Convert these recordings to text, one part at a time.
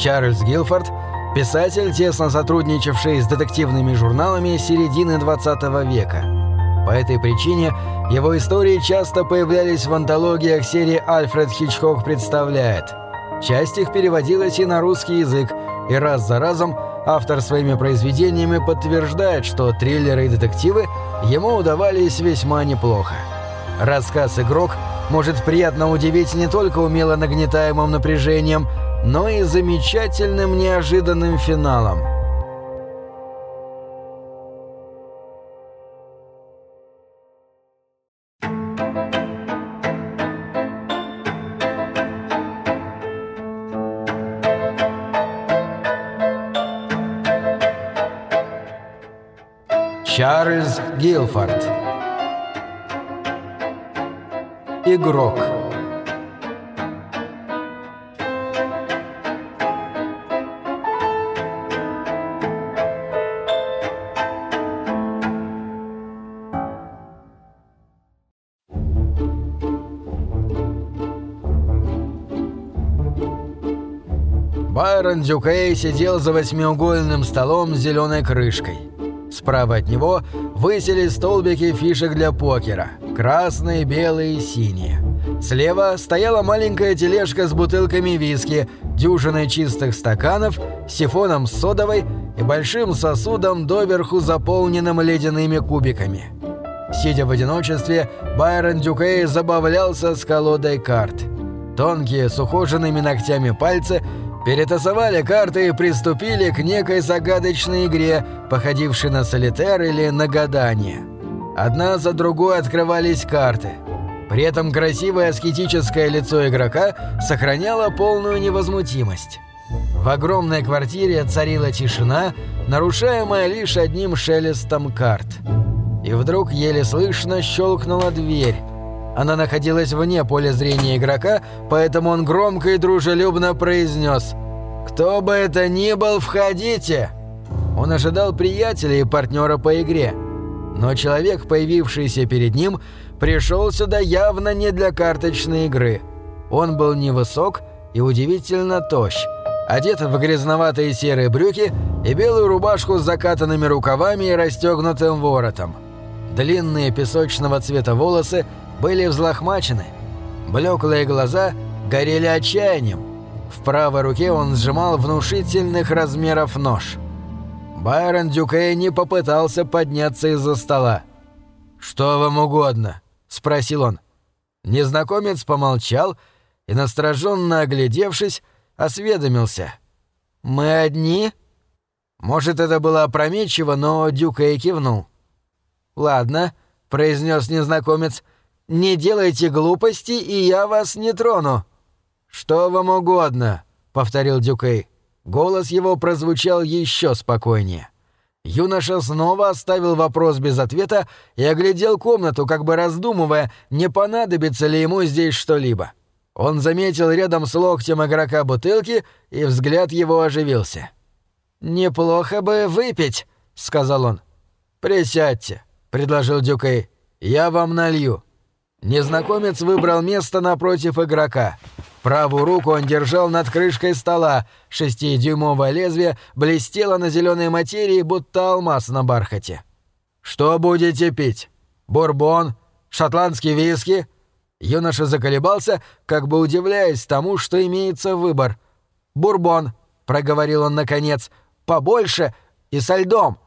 Чарльз Гилфорд – писатель, тесно сотрудничавший с детективными журналами середины 20 века. По этой причине его истории часто появлялись в антологиях серии «Альфред Хичкок представляет». Часть их переводилась и на русский язык, и раз за разом автор своими произведениями подтверждает, что триллеры и детективы ему удавались весьма неплохо. Рассказ «Игрок» может приятно удивить не только умело нагнетаемым напряжением, но и замечательным неожиданным финалом. Чарльз Гилфорд Игрок Байрон Дюкей сидел за восьмиугольным столом с зеленой крышкой. Справа от него высились столбики фишек для покера – красные, белые и синие. Слева стояла маленькая тележка с бутылками виски, дюжиной чистых стаканов, сифоном с содовой и большим сосудом доверху заполненным ледяными кубиками. Сидя в одиночестве, Байрон Дюкей забавлялся с колодой карт. Тонкие с ухоженными ногтями пальцы – перетасовали карты и приступили к некой загадочной игре, походившей на солитер или на гадание. Одна за другой открывались карты. При этом красивое аскетическое лицо игрока сохраняло полную невозмутимость. В огромной квартире царила тишина, нарушаемая лишь одним шелестом карт. И вдруг еле слышно щелкнула дверь. Она находилась вне поля зрения игрока, поэтому он громко и дружелюбно произнес «Кто бы это ни был, входите!» Он ожидал приятеля и партнера по игре. Но человек, появившийся перед ним, пришел сюда явно не для карточной игры. Он был невысок и удивительно тощ, одет в грязноватые серые брюки и белую рубашку с закатанными рукавами и расстегнутым воротом. Длинные песочного цвета волосы были взлохмачены. Блеклые глаза горели отчаянием. В правой руке он сжимал внушительных размеров нож. Байрон Дюкей не попытался подняться из-за стола. «Что вам угодно?» – спросил он. Незнакомец помолчал и, настороженно оглядевшись, осведомился. «Мы одни?» Может, это было опрометчиво, но Дюкей кивнул. «Ладно», — произнес незнакомец, «Не делайте глупости, и я вас не трону». «Что вам угодно», — повторил Дюкей. Голос его прозвучал еще спокойнее. Юноша снова оставил вопрос без ответа и оглядел комнату, как бы раздумывая, не понадобится ли ему здесь что-либо. Он заметил рядом с локтем игрока бутылки, и взгляд его оживился. «Неплохо бы выпить», — сказал он. «Присядьте», — предложил Дюкей. «Я вам налью». Незнакомец выбрал место напротив игрока. Правую руку он держал над крышкой стола, шестидюймовое лезвие блестело на зеленой материи, будто алмаз на бархате. «Что будете пить? Бурбон? Шотландский виски?» Юноша заколебался, как бы удивляясь тому, что имеется выбор. «Бурбон», — проговорил он наконец, — «побольше и со льдом».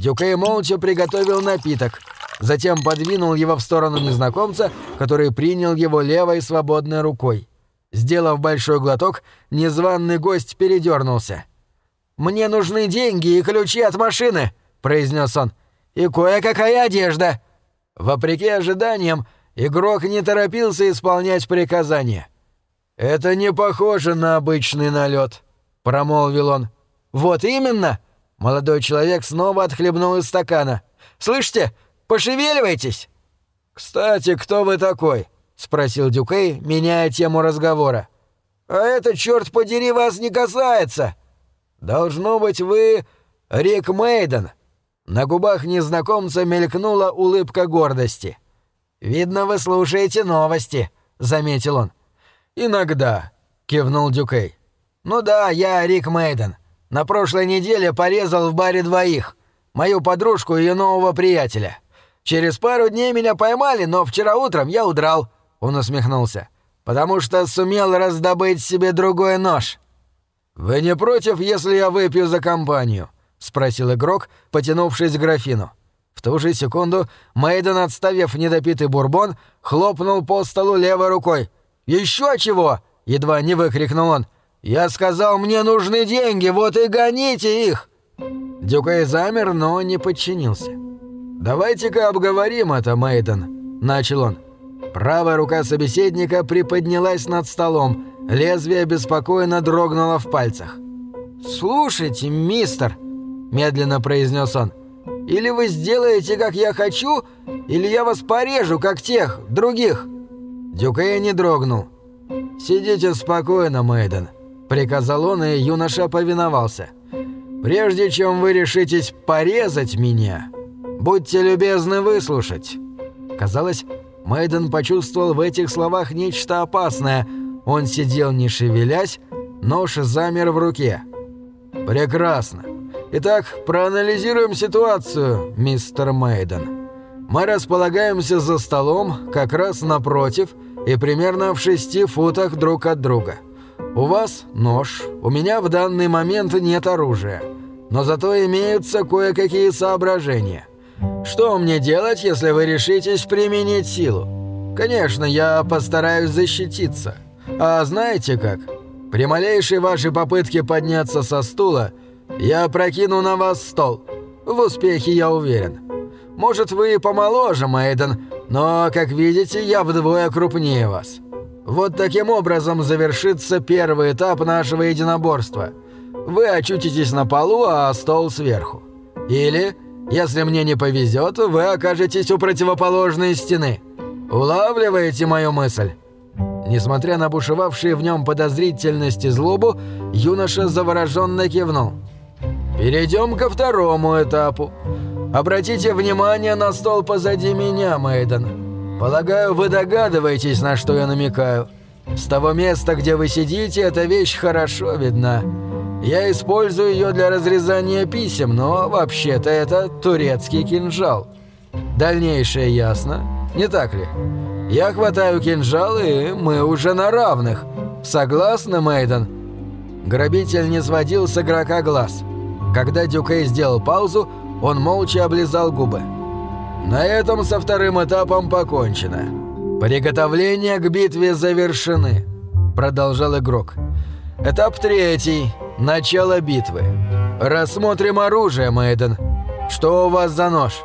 Дюкей молча приготовил напиток — затем подвинул его в сторону незнакомца, который принял его левой свободной рукой. Сделав большой глоток, незваный гость передернулся. «Мне нужны деньги и ключи от машины», — произнес он, — «и кое-какая одежда». Вопреки ожиданиям, игрок не торопился исполнять приказания. «Это не похоже на обычный налет», — промолвил он. «Вот именно!» Молодой человек снова отхлебнул из стакана. «Слышите? Пошевеливайтесь!» «Кстати, кто вы такой?» — спросил Дюкей, меняя тему разговора. «А это, черт подери, вас не касается!» «Должно быть, вы Рик Мейден». На губах незнакомца мелькнула улыбка гордости. «Видно, вы слушаете новости», — заметил он. «Иногда», — кивнул Дюкей. «Ну да, я Рик Мейден. На прошлой неделе порезал в баре двоих. Мою подружку и нового приятеля. Через пару дней меня поймали, но вчера утром я удрал». Он усмехнулся. «Потому что сумел раздобыть себе другой нож». «Вы не против, если я выпью за компанию?» — спросил игрок, потянувшись к графину. В ту же секунду Мейден, отставив недопитый бурбон, хлопнул по столу левой рукой. «Еще чего!» — едва не выкрикнул он. «Я сказал, мне нужны деньги, вот и гоните их!» Дюкей замер, но не подчинился. «Давайте-ка обговорим это, Мейден», — начал он. Правая рука собеседника приподнялась над столом, лезвие беспокойно дрогнуло в пальцах. «Слушайте, мистер», — медленно произнес он, — «или вы сделаете, как я хочу, или я вас порежу, как тех, других». Дюкей не дрогнул. «Сидите спокойно, Мейден», — приказал он, и юноша повиновался. «Прежде чем вы решитесь порезать меня, будьте любезны выслушать». Казалось, Мейден почувствовал в этих словах нечто опасное. Он сидел не шевелясь, нож замер в руке. «Прекрасно. Итак, проанализируем ситуацию, мистер Мейден. Мы располагаемся за столом, как раз напротив, и примерно в шести футах друг от друга. У вас нож, у меня в данный момент нет оружия, но зато имеются кое-какие соображения. Что мне делать, если вы решитесь применить силу? Конечно, я постараюсь защититься. А знаете как? При малейшей вашей попытке подняться со стула, я прокину на вас стол. В успехе я уверен. Может, вы помоложе, Мейден, но, как видите, я вдвое крупнее вас. Вот таким образом завершится первый этап нашего единоборства. Вы очутитесь на полу, а стол сверху. Или, если мне не повезет, вы окажетесь у противоположной стены. Улавливаете мою мысль?» Несмотря на бушевавшие в нем подозрительность и злобу, юноша завороженно кивнул. «Перейдем ко второму этапу. Обратите внимание на стол позади меня, Мейден. Полагаю, вы догадываетесь, на что я намекаю. С того места, где вы сидите, эта вещь хорошо видна. Я использую ее для разрезания писем, но вообще-то это турецкий кинжал. Дальнейшее ясно, не так ли?» Я хватаю кинжал, и мы уже на равных. Согласны, Мейден?» Грабитель не сводил с игрока глаз. Когда Дюкей сделал паузу, он молча облизал губы. «На этом со вторым этапом покончено. Приготовления к битве завершены», — продолжал игрок. «Этап третий. Начало битвы. Рассмотрим оружие, Мейден. Что у вас за нож?»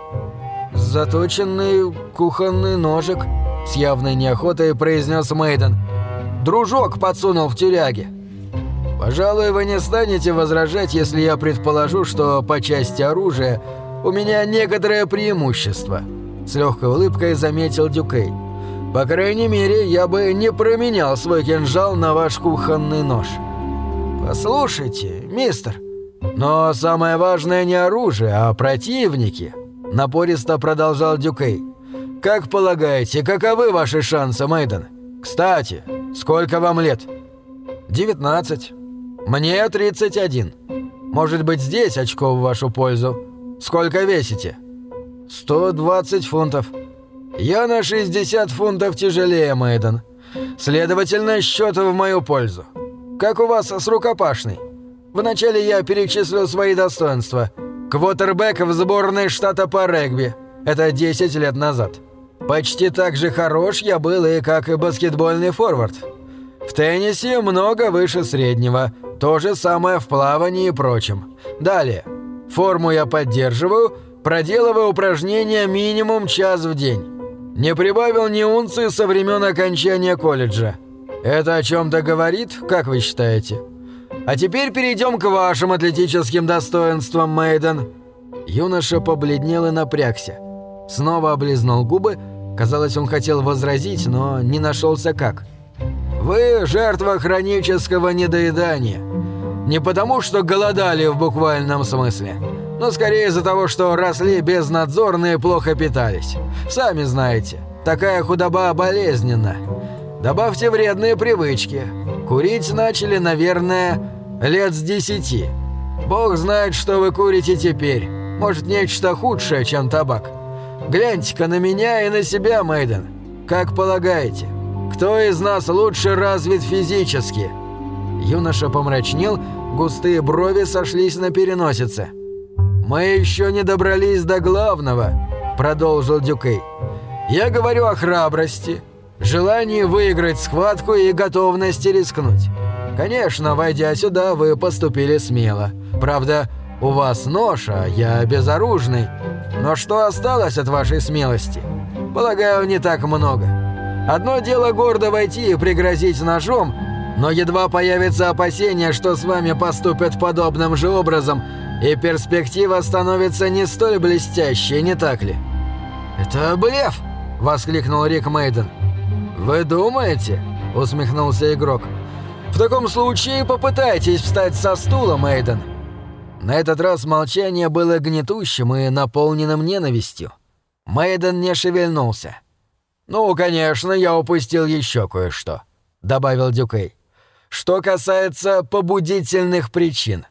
«Заточенный кухонный ножик», с явной неохотой произнес Мейден. «Дружок подсунул в тюряге». «Пожалуй, вы не станете возражать, если я предположу, что по части оружия у меня некоторое преимущество», с легкой улыбкой заметил Дюкей. «По крайней мере, я бы не променял свой кинжал на ваш кухонный нож». «Послушайте, мистер, но самое важное не оружие, а противники», напористо продолжал Дюкей. Как полагаете, каковы ваши шансы, Мейден? Кстати, сколько вам лет? 19. Мне 31. Может быть, здесь очко в вашу пользу? Сколько весите? 120 фунтов. Я на 60 фунтов тяжелее, Мейден. Следовательно, счет в мою пользу. Как у вас с рукопашной? Вначале я перечислю свои достоинства. Квотербек в сборной штата по регби. Это 10 лет назад. Почти так же хорош я был и как и баскетбольный форвард. В теннисе много выше среднего, то же самое в плавании и прочем. Далее. Форму я поддерживаю, проделываю упражнения минимум час в день. Не прибавил ни унции со времен окончания колледжа. Это о чем-то говорит, как вы считаете? А теперь перейдем к вашим атлетическим достоинствам, Мейден. Юноша побледнел и напрягся. Снова облизнул губы Казалось, он хотел возразить, но не нашелся как. «Вы жертва хронического недоедания. Не потому, что голодали в буквальном смысле, но скорее из-за того, что росли безнадзорно и плохо питались. Сами знаете, такая худоба болезненна. Добавьте вредные привычки. Курить начали, наверное, Лет с десяти. Бог знает, что вы курите теперь. Может, нечто худшее, чем табак. Гляньте-ка на меня и на себя, Мейден. Как полагаете, кто из нас лучше развит физически?» Юноша помрачнел, густые брови сошлись на переносице. «Мы еще не добрались до главного», — продолжил Дюкей. «Я говорю о храбрости, желании выиграть схватку и готовности рискнуть. Конечно, войдя сюда, вы поступили смело. Правда, у вас нож, а я безоружный. Но что осталось от вашей смелости? Полагаю, не так много. Одно дело гордо войти и пригрозить ножом, но едва появится опасение, что с вами поступят подобным же образом, и перспектива становится не столь блестящей, не так ли? «Это блеф!» — воскликнул Рик Мейден. «Вы думаете?» — усмехнулся игрок. «В таком случае попытайтесь встать со стула, Мейден». На этот раз молчание было гнетущим и наполненным ненавистью. Мейден не шевельнулся. «Ну, конечно, я упустил еще кое-что», — добавил Дюкей. «Что касается побудительных причин.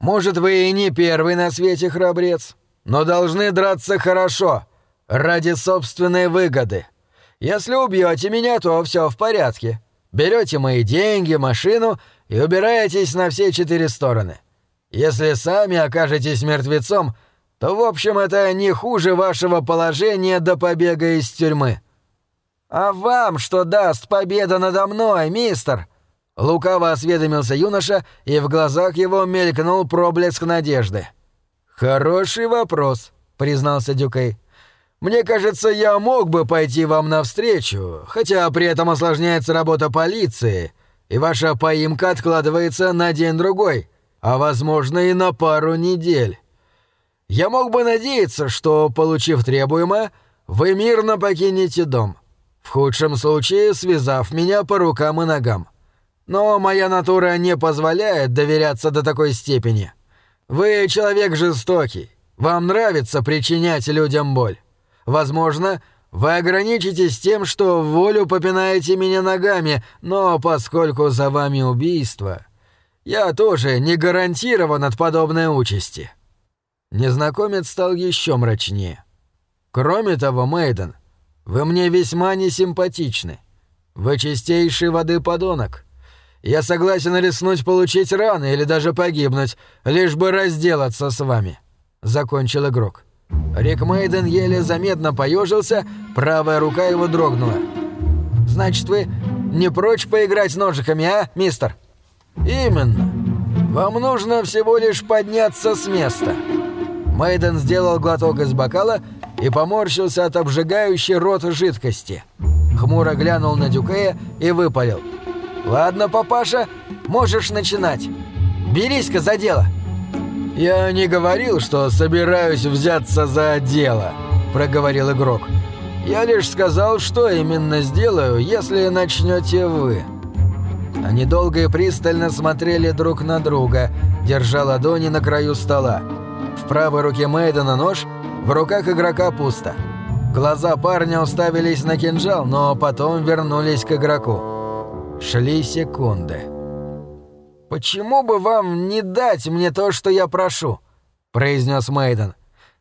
Может, вы и не первый на свете храбрец, но должны драться хорошо, ради собственной выгоды. Если убьете меня, то все в порядке. Берете мои деньги, машину и убираетесь на все четыре стороны. Если сами окажетесь мертвецом, то, в общем, это не хуже вашего положения до побега из тюрьмы». «А вам что даст победа надо мной, мистер?» Лукаво осведомился юноша, и в глазах его мелькнул проблеск надежды. «Хороший вопрос», — признался Дюкей. Мне кажется, я мог бы пойти вам навстречу, хотя при этом осложняется работа полиции, и ваша поимка откладывается на день-другой, а, возможно, и на пару недель. Я мог бы надеяться, что, получив требуемое, вы мирно покинете дом, в худшем случае связав меня по рукам и ногам. Но моя натура не позволяет доверяться до такой степени. Вы человек жестокий, вам нравится причинять людям боль. Возможно, вы ограничитесь тем, что в волю попинаете меня ногами, но поскольку за вами убийство, я тоже не гарантирован от подобной участи». Незнакомец стал еще мрачнее. «Кроме того, Мейден, вы мне весьма несимпатичны. Вы чистейшей воды подонок. Я согласен рискнуть получить раны или даже погибнуть, лишь бы разделаться с вами», — закончил игрок. Рик Мейден еле заметно поежился, правая рука его дрогнула. «Значит, вы не прочь поиграть ножиками, а, мистер?» «Именно. Вам нужно всего лишь подняться с места». Мейден сделал глоток из бокала и поморщился от обжигающей рот жидкости. Хмуро глянул на Дюкея и выпалил. «Ладно, папаша, можешь начинать. Берись-ка за дело». «Я не говорил, что собираюсь взяться за дело», — проговорил игрок. «Я лишь сказал, что именно сделаю, если начнете вы». Они долго и пристально смотрели друг на друга, держа ладони на краю стола. В правой руке Мейдена нож, в руках игрока пусто. Глаза парня уставились на кинжал, но потом вернулись к игроку. Шли секунды. «Почему бы вам не дать мне то, что я прошу?» — произнес Мейден.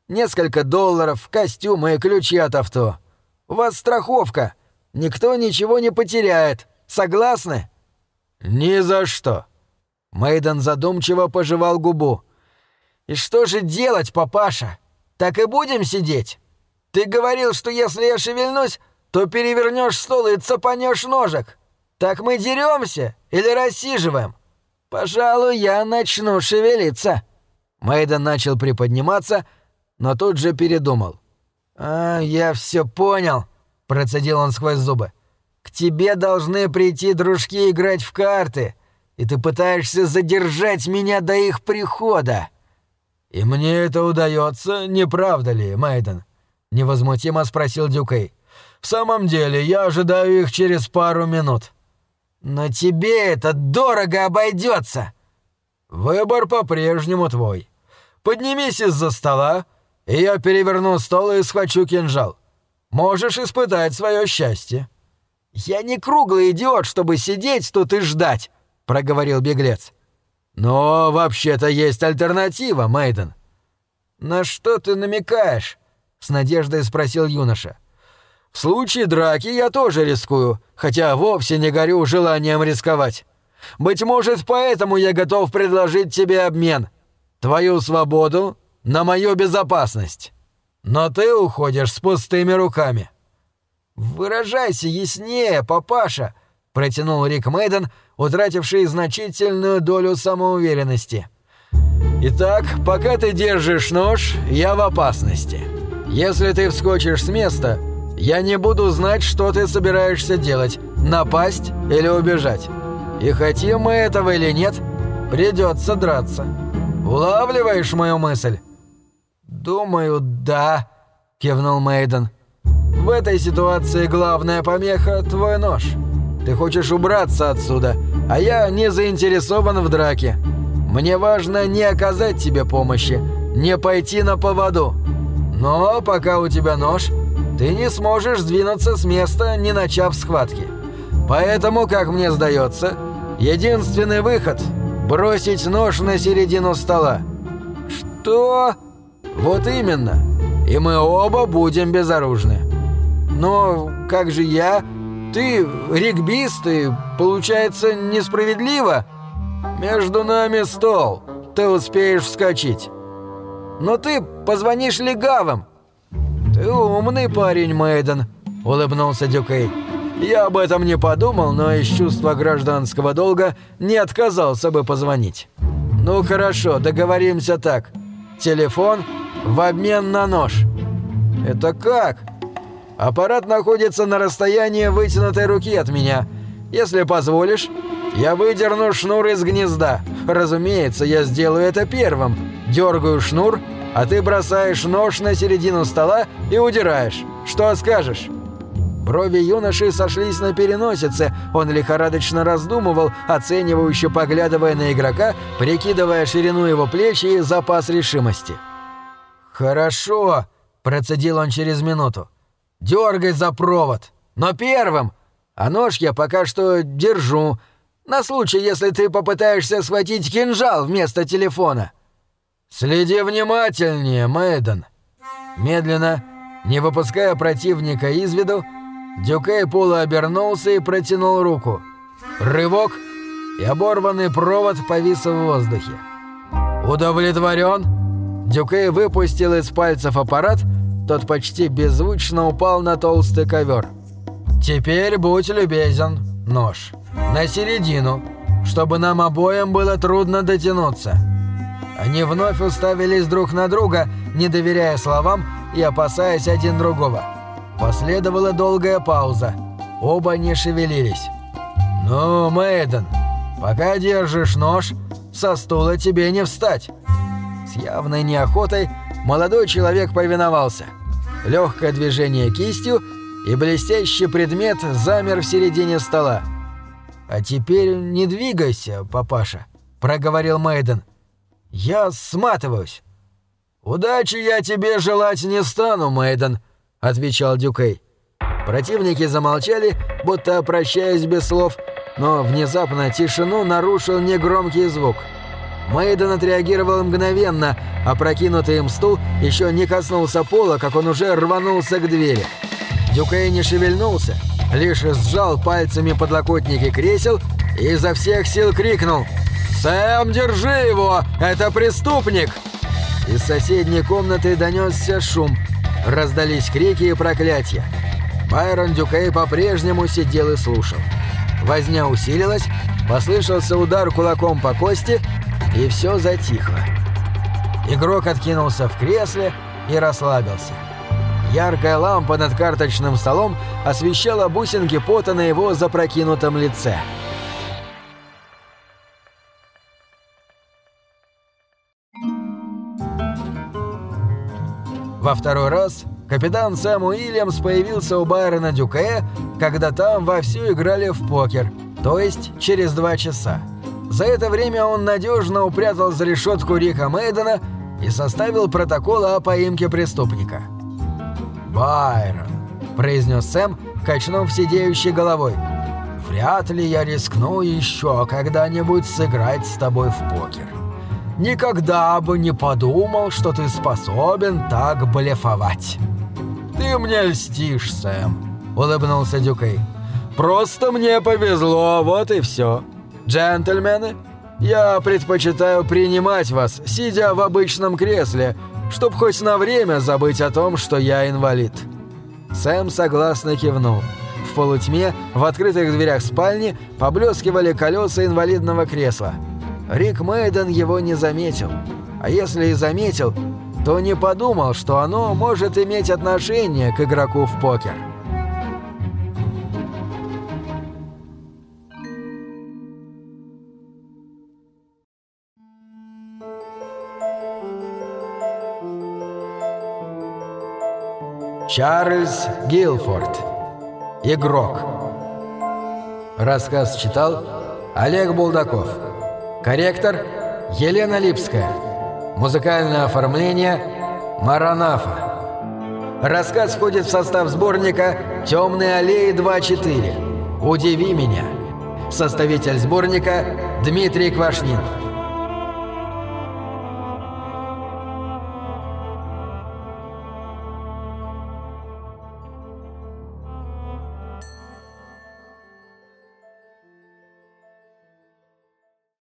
«Несколько долларов, костюмы и ключи от авто. У вас страховка. Никто ничего не потеряет. Согласны?» «Ни за что!» Мейден задумчиво пожевал губу. «И что же делать, папаша? Так и будем сидеть? Ты говорил, что если я шевельнусь, то перевернешь стол и цапанешь ножек. Так мы деремся или рассиживаем?» «Пожалуй, я начну шевелиться». Мэйден начал приподниматься, но тут же передумал. «А, я все понял», — процедил он сквозь зубы. «К тебе должны прийти дружки играть в карты, и ты пытаешься задержать меня до их прихода». «И мне это удается, не правда ли, Мэйден?» — невозмутимо спросил Дюкей. «В самом деле, я ожидаю их через пару минут». «Но тебе это дорого обойдется!» «Выбор по-прежнему твой. Поднимись из-за стола, и я переверну стол и схвачу кинжал. Можешь испытать свое счастье». «Я не круглый идиот, чтобы сидеть тут и ждать», — проговорил беглец. Но вообще-то есть альтернатива, Мейден. На что ты намекаешь? С надеждой спросил юноша. В случае драки я тоже рискую, хотя вовсе не горю желанием рисковать. Быть может, поэтому я готов предложить тебе обмен. Твою свободу на мою безопасность. Но ты уходишь с пустыми руками. Выражайся яснее, папаша, протянул Рик Мейден, утративший значительную долю самоуверенности. Итак, пока ты держишь нож, я в опасности. Если ты вскочишь с места, я не буду знать, что ты собираешься делать – напасть или убежать. И хотим мы этого или нет, придется драться. Улавливаешь мою мысль?» «Думаю, да», – кивнул Мейден. «В этой ситуации главная помеха – твой нож. Ты хочешь убраться отсюда, а я не заинтересован в драке. Мне важно не оказать тебе помощи, не пойти на поводу. Но пока у тебя нож – ты не сможешь сдвинуться с места, не начав схватки. Поэтому, как мне сдается, единственный выход – бросить нож на середину стола. Что? Вот именно. И мы оба будем безоружны. Но как же я? Ты регбист, и получается несправедливо. Между нами стол. Ты успеешь вскочить. Но ты позвонишь легавым. «Ты умный парень, Мэйден», — улыбнулся Дюкей. «Я об этом не подумал, но из чувства гражданского долга не отказался бы позвонить». «Ну хорошо, договоримся так. Телефон в обмен на нож». «Это как?» «Аппарат находится на расстоянии вытянутой руки от меня. Если позволишь, я выдерну шнур из гнезда. Разумеется, я сделаю это первым. Дергаю шнур — а ты бросаешь нож на середину стола и удираешь. Что скажешь?» Брови юноши сошлись на переносице, он лихорадочно раздумывал, оценивающе поглядывая на игрока, прикидывая ширину его плеч и запас решимости. «Хорошо», – процедил он через минуту. «Дергай за провод, но первым, а нож я пока что держу, на случай, если ты попытаешься схватить кинжал вместо телефона». «Следи внимательнее, Мэйден!» Медленно, не выпуская противника из виду, Дюкей полуобернулся и протянул руку. Рывок, и оборванный провод повис в воздухе. «Удовлетворен?» Дюкей выпустил из пальцев аппарат, тот почти беззвучно упал на толстый ковер. «Теперь будь любезен, нож. На середину, чтобы нам обоим было трудно дотянуться». Они вновь уставились друг на друга, не доверяя словам и опасаясь один другого. Последовала долгая пауза. Оба не шевелились. «Ну, Мэйден, пока держишь нож, со стула тебе не встать». С явной неохотой молодой человек повиновался. Легкое движение кистью, и блестящий предмет замер в середине стола. «А теперь не двигайся, папаша», — проговорил Мэйден. «Я сматываюсь». «Удачи я тебе желать не стану, Мэйден», — отвечал Дюкей. Противники замолчали, будто прощаясь без слов, но внезапно тишину нарушил негромкий звук. Мэйден отреагировал мгновенно, а прокинутый им стул еще не коснулся пола, как он уже рванулся к двери. Дюкей не шевельнулся, лишь сжал пальцами подлокотники кресел и изо всех сил крикнул — «Сэм, держи его! Это преступник!» Из соседней комнаты донесся шум. Раздались крики и проклятия. Байрон Дюкей по-прежнему сидел и слушал. Возня усилилась, послышался удар кулаком по кости, и все затихло. Игрок откинулся в кресле и расслабился. Яркая лампа над карточным столом освещала бусинки пота на его запрокинутом лице. Во второй раз капитан Сэм Уильямс появился у Байрона Дюкея, когда там вовсю играли в покер, то есть через два часа. За это время он надежно упрятал за решетку Рика Мейдена и составил протокол о поимке преступника. «Байрон», — произнес Сэм, качнув сидеющей головой. вряд ли я рискну еще когда-нибудь сыграть с тобой в покер. Никогда бы не подумал, что ты способен так блефовать». «Ты мне льстишь, Сэм», — улыбнулся Дюкей. «Просто мне повезло, вот и все. Джентльмены, я предпочитаю принимать вас, сидя в обычном кресле, чтоб хоть на время забыть о том, что я инвалид». Сэм согласно кивнул. В полутьме, в открытых дверях спальни, поблескивали колеса инвалидного кресла. Рик Мейден его не заметил. А если и заметил, то не подумал, что оно может иметь отношение к игроку в покер. Чарльз Гилфорд. Игрок. Рассказ читал Олег Булдаков. Корректор Елена Липская. Музыкальное оформление Маранафа. Рассказ входит в состав сборника «Темные аллеи 2.4». «Удиви меня». Составитель сборника Дмитрий Квашнин.